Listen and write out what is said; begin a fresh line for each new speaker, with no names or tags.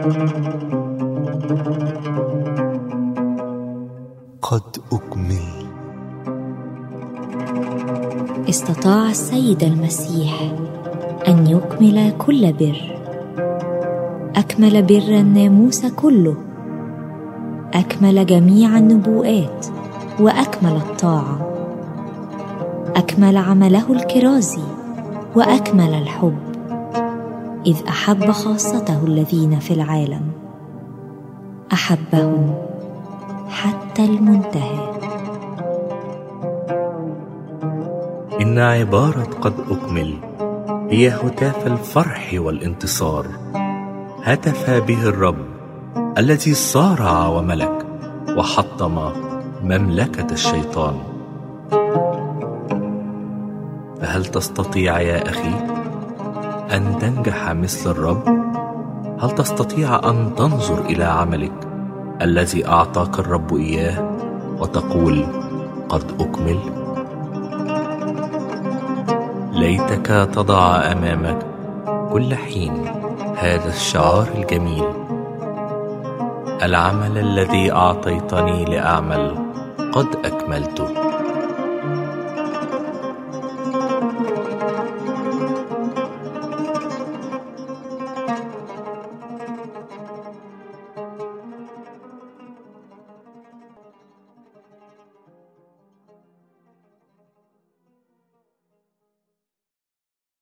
قد أكمل. استطاع السيد المسيح أن يكمل كل بر. أكمل بر الناموس كله. أكمل جميع النبوءات وأكمل الطاعة. أكمل عمله الكرازي وأكمل الحب. إذ أحب خاصته الذين في العالم. أحبهم حتى المنتهى
إن عبارة قد أكمل هي هتاف الفرح والانتصار. هتف به الرب الذي صارع وملك وحطم مملكة الشيطان. فهل تستطيع يا أخي أن تنجح مثل الرب؟ هل تستطيع أن تنظر إلى عملك الذي أعطاك الرب إياه وتقول قد أكمل؟ ليتك تضع أمامك كل حين هذا الشعار الجميل العمل الذي أعطيتني لأعمل قد أكملته